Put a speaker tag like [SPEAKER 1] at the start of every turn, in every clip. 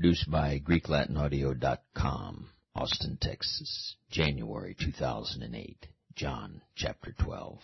[SPEAKER 1] Produced by GreekLatinAudio.com, Austin, Texas, January 2008. John chapter 12.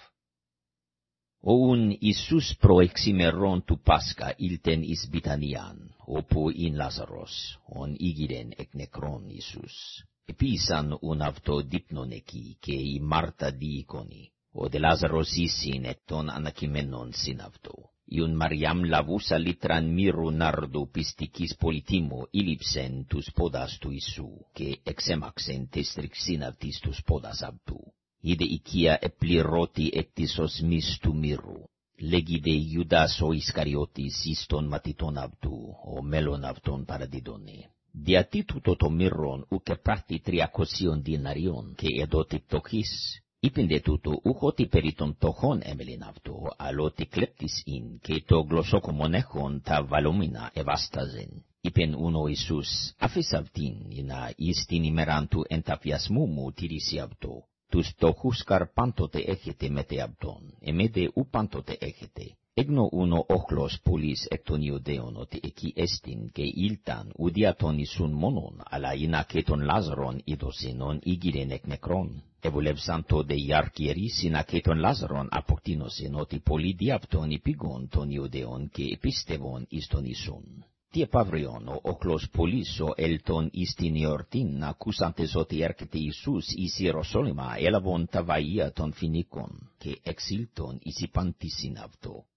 [SPEAKER 1] Oun Isus proeximeron tu Pascha ilten is Bitanian, opo in Lazaros, on igiren ek nekron Isus. Episan unavto dipnoneki, ke i Marta diikoni, o de Lazaros isin et ton anakimenon sinavto. Ιουν Μαριάμ λαβούσα λίτραν μύρου νάρδου πιστικής πολιτήμου ήλιψεν τους πόδας του Ιησού και εξέμαξεν τις ρηξίναυτης τους πόδας αυτού. Είδε οικία επληρώτη εκ της ως μίστου μύρου. Λέγιδε Ιουδάς ο Ισκαριώτης εις των ματιτών αυτού, ο μέλλον αυτών παραδιδώνει. Διατί τούτο το μύρον ουκ επράθη τριακοσίων διναριών και εδώ τυπτοχής, είπεν δε τούτου ούχ ότι περί των τοχών έμελεν αυτό, αλλά ότι κλέπτης ειν και το γλωσσόκομον έχων τα βαλόμινα ευάσταζεν. Είπεν ούνο Ιησούς, άφης αυτήν, να εις την ημέραν του ενταφιασμού μου τηρήσει αυτό. Τους τοχούς καρ πάντοτε έχετε με αυτόν, εμέ δε ου πάντοτε έχετε. Εγνω ούνο οχλώς πουλής εκ των Ιουδαίων ότι εκεί έστειν και ήλθαν ουδιά των Ιησούν μόνον, αλλά ίνα και των Λάζαρων ειδωσίνων ήγηρεν εκ νεκρών. Εβουλεύσαν τότε οι αρκιερείς ίνα και των ότι πολλοί διάπτων υπήγον των Ιουδαίων και επίστευον εις των Ιησούν. Τι επαύριον ο όχλος πουλής ο έλτον εις την Ιορτήν ακούσαντες ότι έρχεται έλαβον τα των Φινίκων και εξήλτον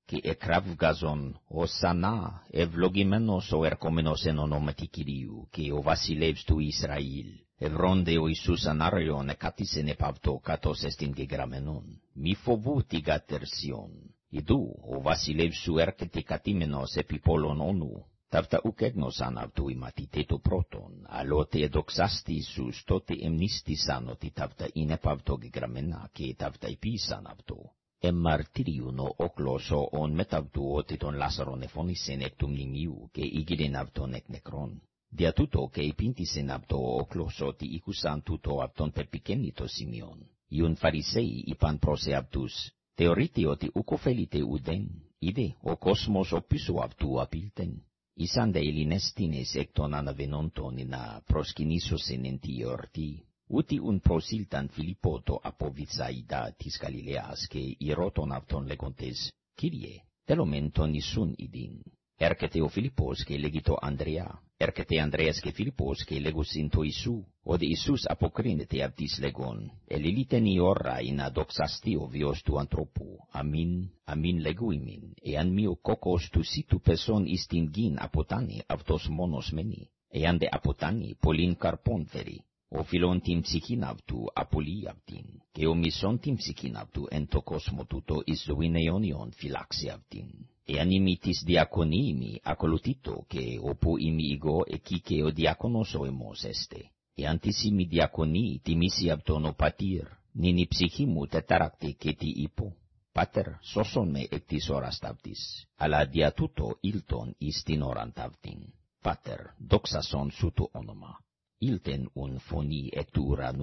[SPEAKER 1] και εκραυγαζόν, ο Σανά, ευλογημένος ο ερχόμενος εν ονόματι Κυρίου, και ο βασιλεύς του Ισραήλ, ευρώνδε ο Ιησούς Ανάριον, εκατήσεν επαυτό κατός εστιν γεγραμμένον, μη φοβού τη γατερσιόν, ιδού, ο βασιλεύς σου έρχεται κατήμενος επί πόλων όνου, ταυτα ουκ έγνωσαν αυτού του πρώτον, αλλότε εδοξάστη Ιησούς εμαρτύριον ο όκλος ον μεταυτού ότι τον Λάσαρον εφώνησεν εκ του μνημείου και ήγηρεν αυτόν εκ νεκρών. Δια τούτο και υπήντησεν αυτό ο ότι ήκουσαν τούτο αυτόν πεπικένητο σημείον. Ιουν φαρισαίοι είπαν προς εαυτούς, θεωρείτε ότι ούκο ουδέν, είδε ο κόσμος ο αυτού απίλτεν. Ήσαν δε ελληνές ούτι ουν προσίλταν φιλιππότο από βυζαϊδά της Γαλιλαίας και ηρώτων αυτών λέγοντες, «Κύριε, τέλομεν τον Ιησούν. Έρχεται ο Φιλιππός και λέγει το Ανδρέα. Έρχεται Ανδρέας και Φιλιππός και λέγουσιν το Ιησού, ότι Ιησούς αποκρίνεται αυτής λέγον, «Ελιλίτεν η ώρα είναι αδοξαστεί ο βιός του ανθρώπου, αμήν, αμήν λεγούιμην, ο κόκκος του σύτου πεσόν την γην αποτάνει, αυτός μόνος μένει, εάν δε αποτάνει οφειλόν την αυτού απολύει αυτήν, και ομισόν την ψυχήν αυτού εν το κόσμο τούτο εις ζωήν φυλάξει αυτήν. Εάν ημί της διακονή ημί και όπου ημί εγώ εκεί και ο διάκονος ο εμός έστε. Εάν της ημί διακονή τιμήσει απ' τον μου τετάρακτη και. Πάτερ, σώσον με εκ αλλά δια τούτο ilten un foni etura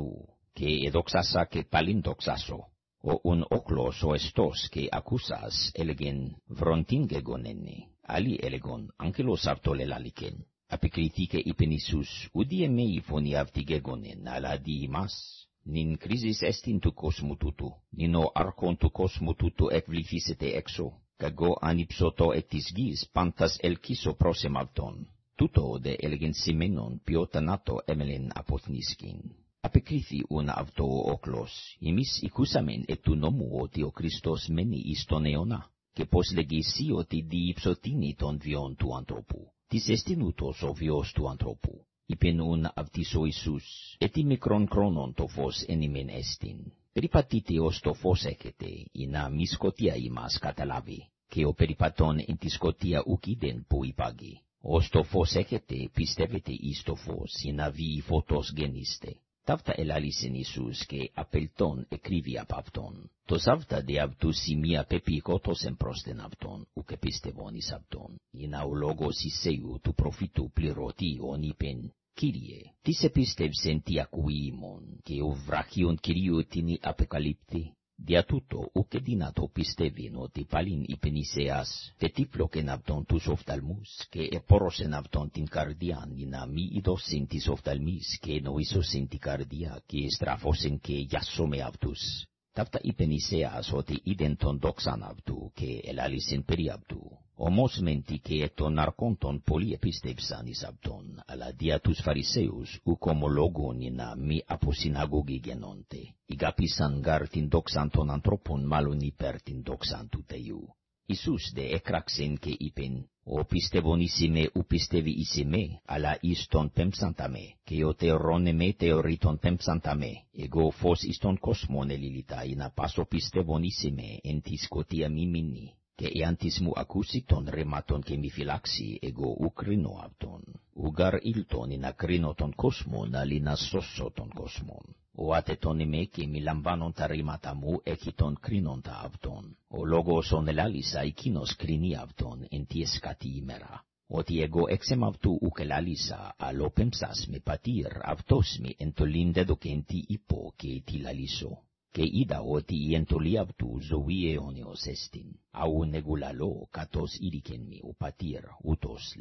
[SPEAKER 1] και εδοξάσα και παλιντοξάσω, ο un οκλός ο εστός και ακούσας έλεγεν βροντίνγε γονένι, αλλοί έλεγον άγγελος αρτόλε λαλικέν. Απικριτήκε είπεν Ιησούς, ούδι εμέ η φωνή αυτή γεγονέν, αλλά δι έστιν του κόσμου τούτου, νυν ο αρχόν του κόσμου τούτου εκβληθήσετε έξω, καγώ ανυψωτό εκ τούτο δε ελεγενσιμένον πιο τανάτο έμελεν αποθνίσκην. Απεκρίθη ούν αυτό ο όκλος, εμείς ικούσαμεν ετου ότι ο Χριστός μένει εις τον αιώνα, και πως λεγεσί ότι διυψωτήνει τον διόν του ανθρώπου, της εστίνουτος ο βιός του ανθρώπου. Είπεν αυτής ο Ιησούς, έτι μικρόν χρόνον το φως ενημεν ως το φως έχετε, πιστεύετε εις το φως, ή να βει φωτός γεννήστε. Ταύτα ελάλησεν Ιησούς και απελτών εκρίβει απ' αυτόν. Το σαύτα δε απ' του σημεία πεπίκοτος εν πρόσθεν αυτόν, ουκ επίστευον εις αυτόν. Ή να ο λόγος Ισέου του προφήτου πληρωτή ον είπεν, Κύριε, τις σε πίστευσεν τι ακούει ημών, και ο βραχίον Κυρίου την απεκαλύπτει. Δια τούτο, ουκ εδυνατο πιστεύειν ότι παλιν υπεν εισαιάς, τετύπλοκεν αυτον τους οφθαλμούς, και επόρωσεν αυτον την καρδιάν, ή να μη ειδώσεν της οφθαλμής, και νοήσωσεν την καρδιά, και στραφώσεν και γιάσομαι αυτούς. Ταύτα υπεν εισαιάς ότι είδεν τον δόξαν αυτού, και ελάλησεν περί αυτού. Όμως μεν τί και εκ των αρκόντων πολλοί επίστευσαν εις αυτόν, αλλά δια τους φαρισαίους, ουκ ομολόγων ενα μη από συναγωγή γενόντε, ηγαπήσαν γαρ την δόξαν των ανθρώπων μάλλον υπέρ την δόξαν του Θεού. Ιησούς δε έκραξεν και είπεν, «Ο πιστεύον εις ημέ, ου πιστεύει εις ημέ, αλλά εις τον πέμψαντα με, και ο τεωρών εμέ τεωρεί τον πέμψαντα με, εγώ φως εις τον κόσμον ελίλητα, ενα πάσο πιστεύον εις ημέ, εν τη σκοτία μη μηνή. Και η αντισμού ακούσει τον ρημάτων και μη φυλάξει, εγώ ουκρίνω αυτόν. Ουγάρ ήλτον ή να κρίνω τον κόσμο, να να σώσω τον κόσμο. Ο άτετον είμαι και μη τα ρήματα μου, έχει τον κρίνοντα αυτόν. Ο λόγος ον ελάλησα, εκείνος κρίνει εν τι εσκατή. Ότι εγώ έξεμ ουκ ελάλησα, αλλό με πατήρ και είδα ότι η εντολή αυτού ζωή αιώνιος έστειν, αου κατός ήρικεν μη ο πατήρ ούτος.